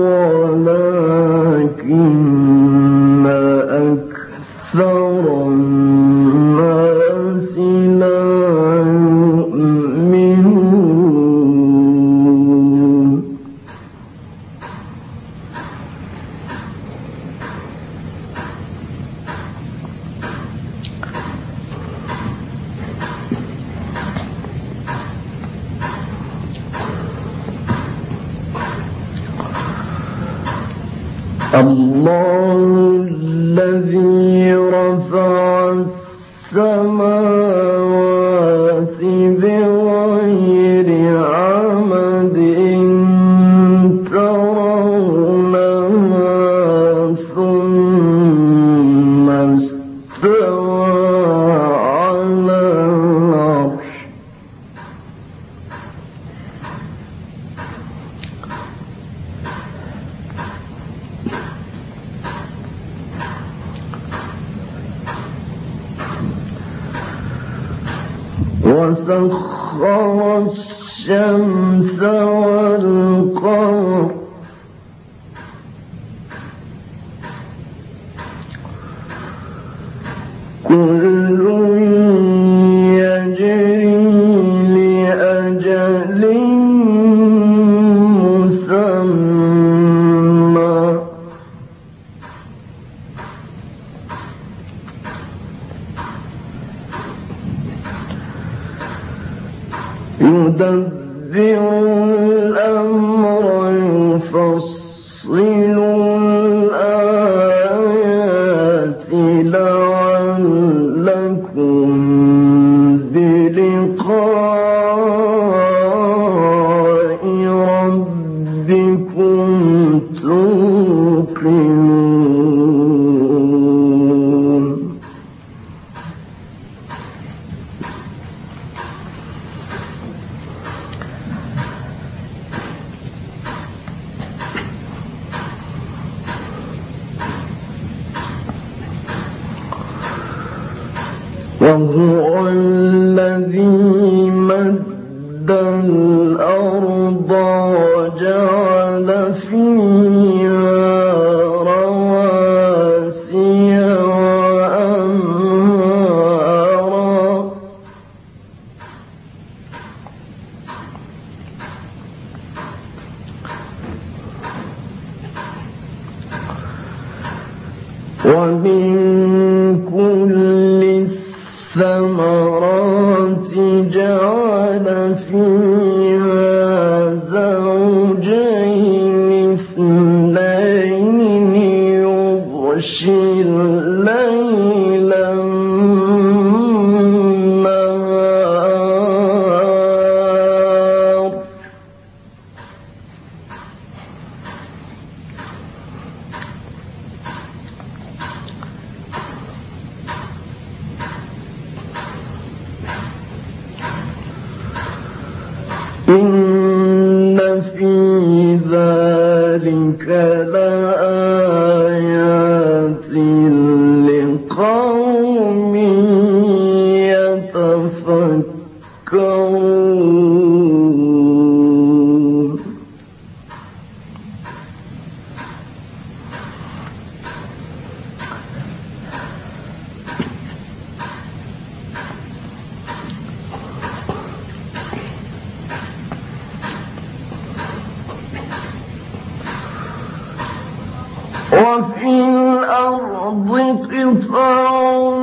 ولكن أكثر الْمُبِينُ وفي الأرض قطع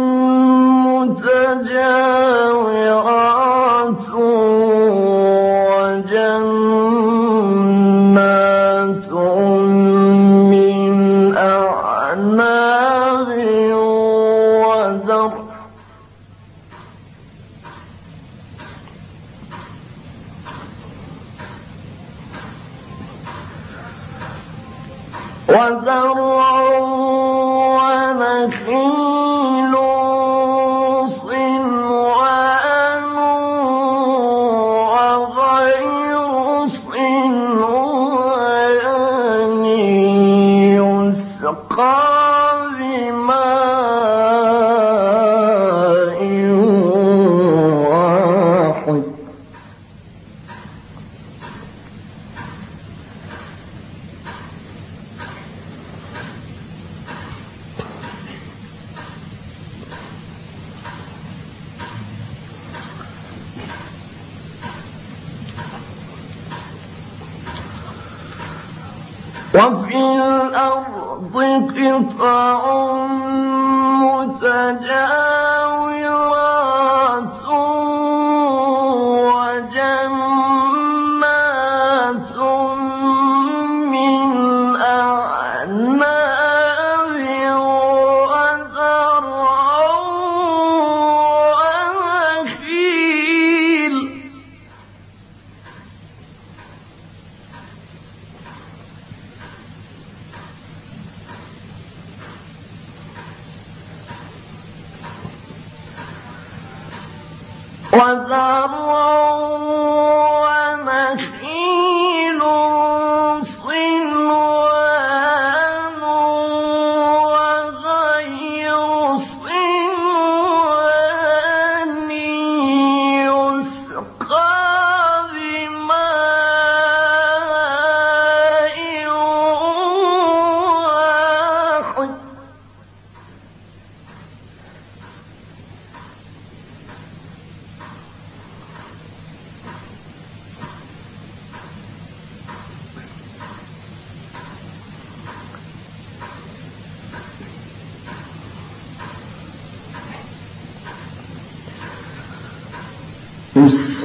وفي الأرض قطع متجاوز Deus.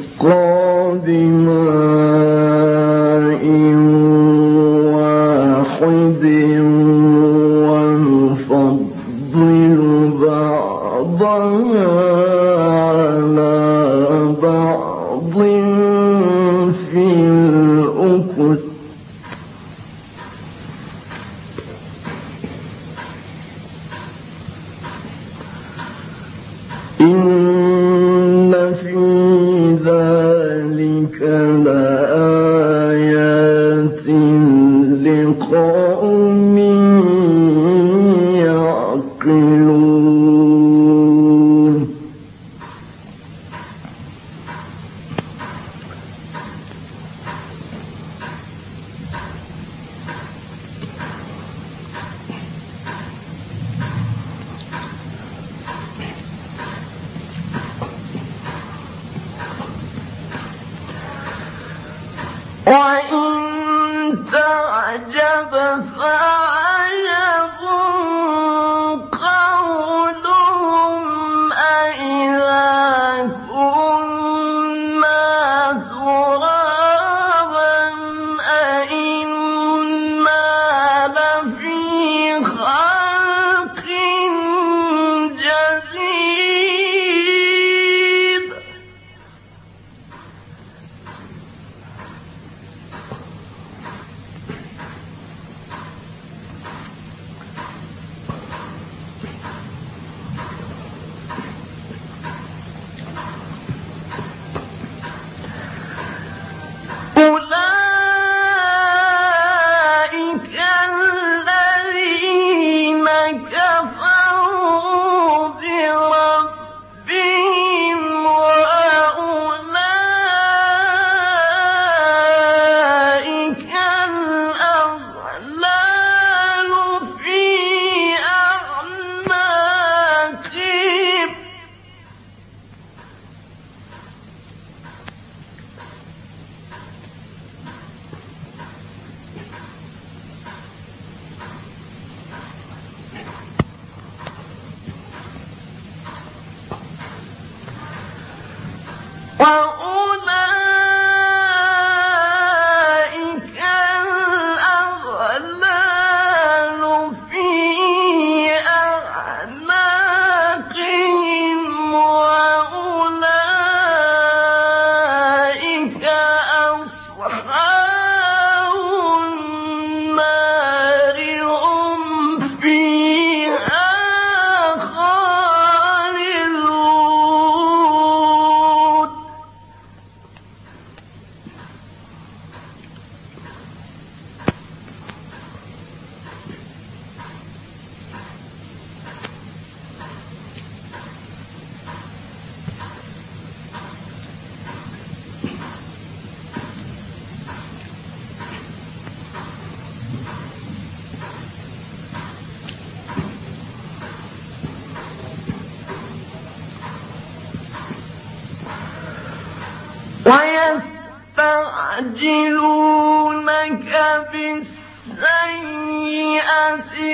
ويستعجلونك بالسيئة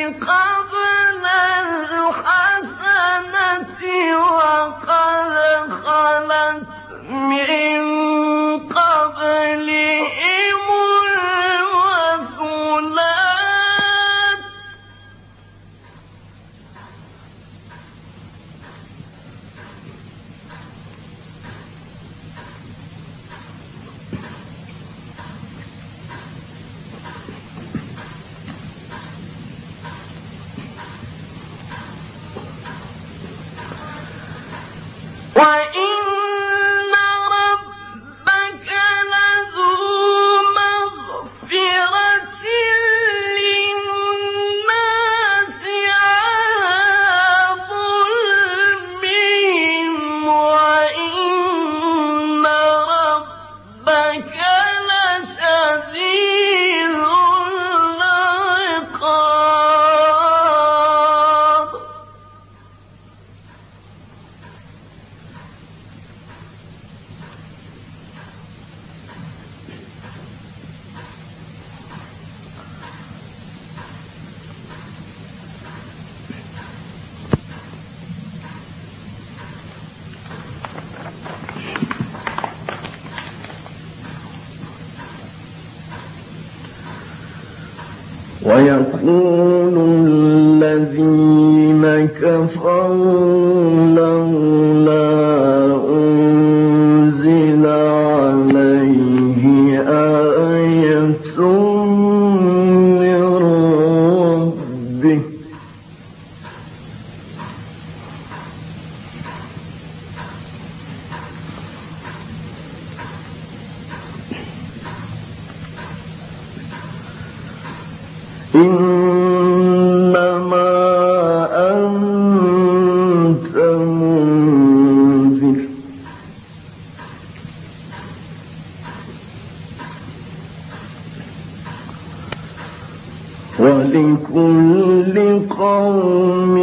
قبل الحسنة وقد ويقول الذين كفروا ولكل قوم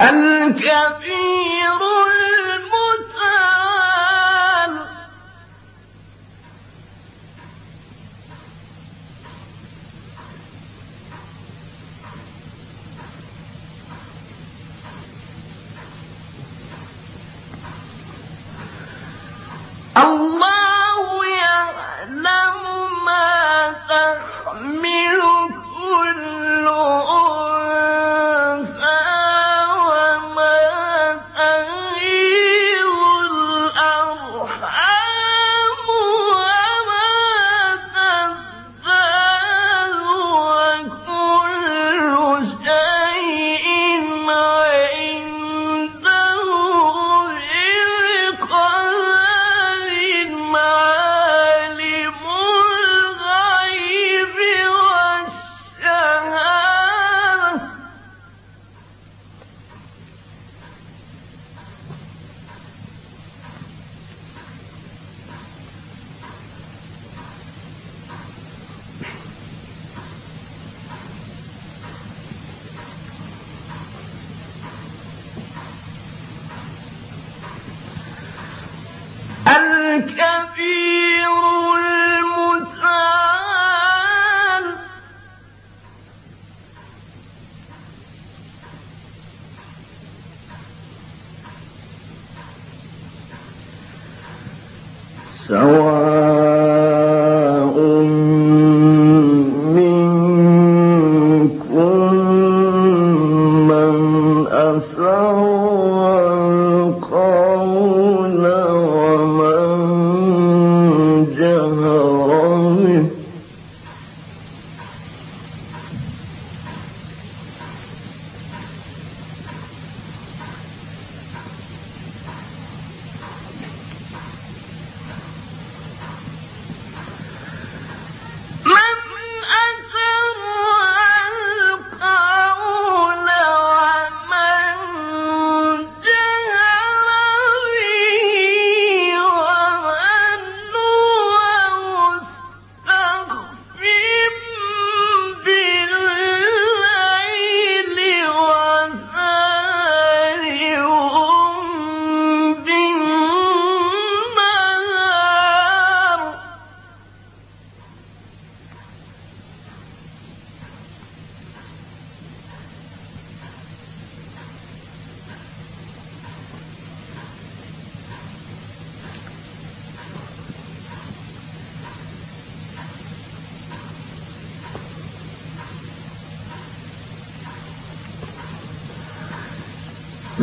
الكبير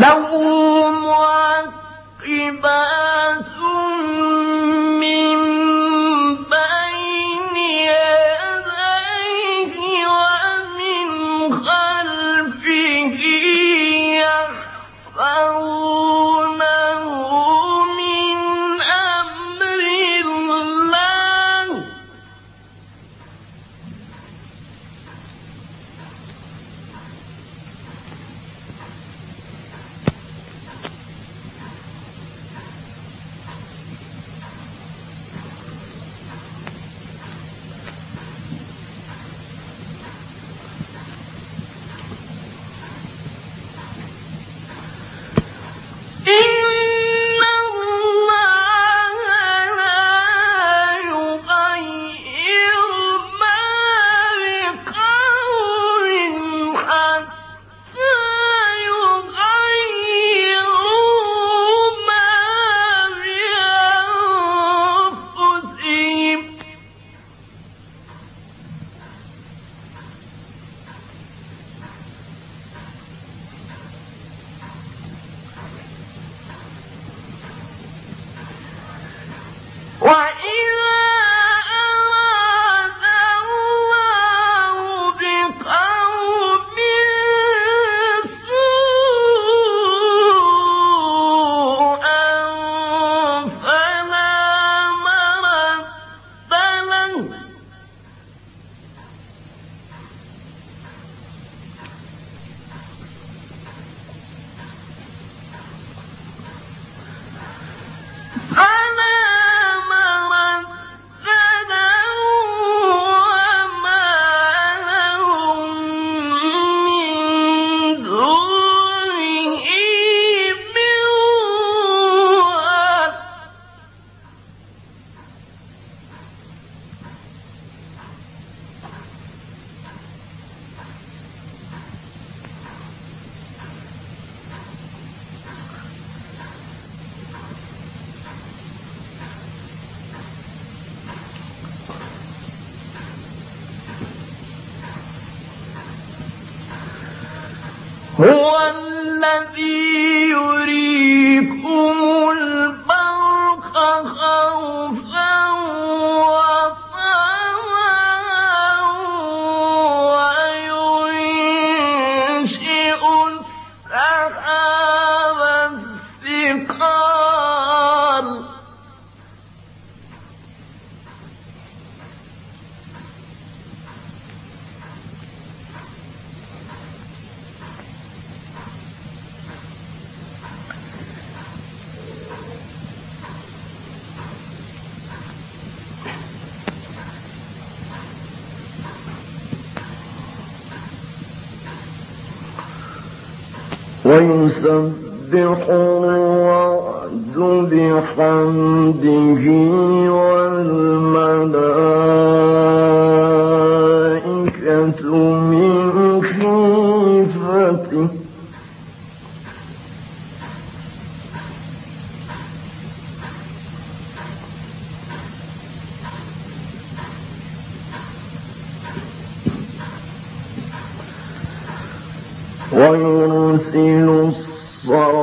لولا ويسبح الرعد بحمده والملائكة من خيفته الصواعق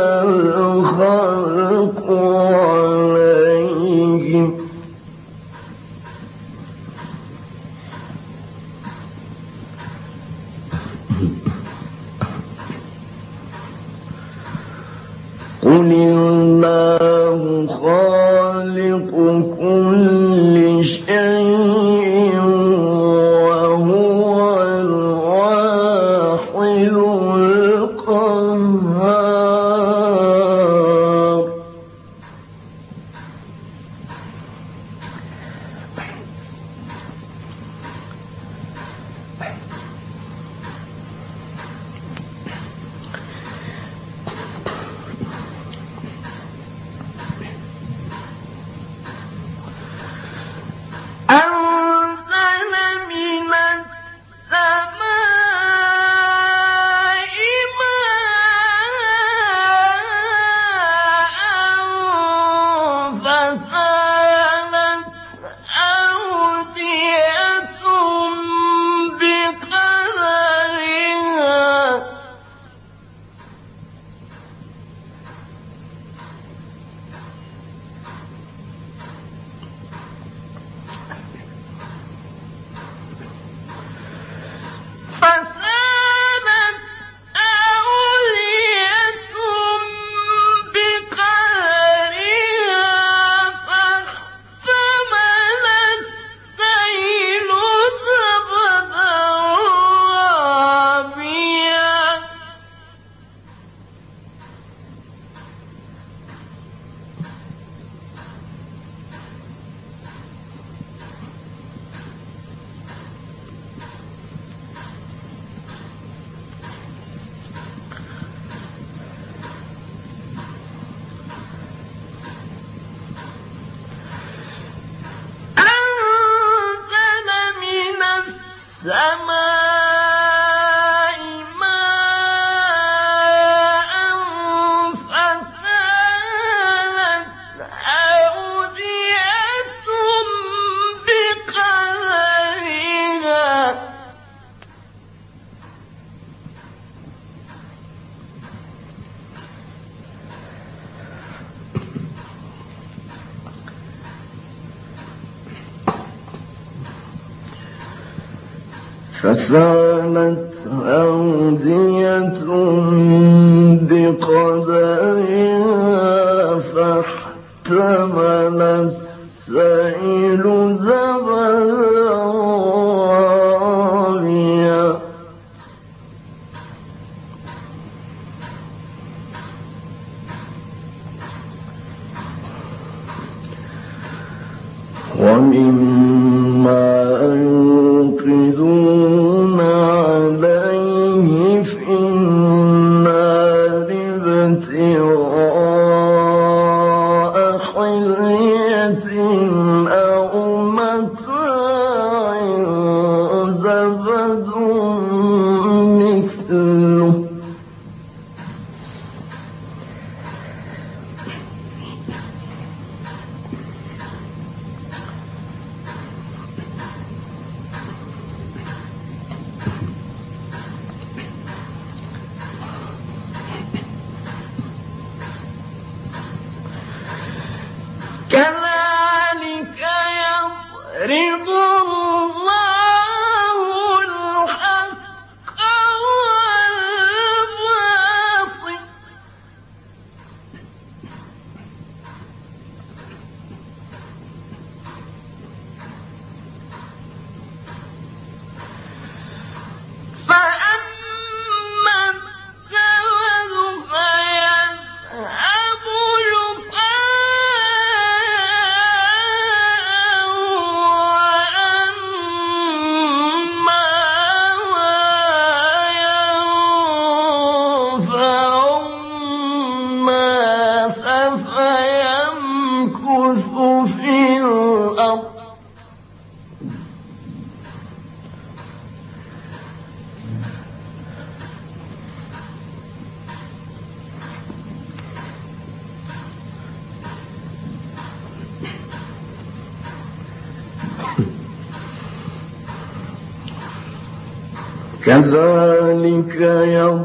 لله فسالت أودية كذلك يضرب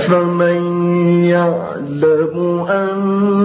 أفمن يعلم أن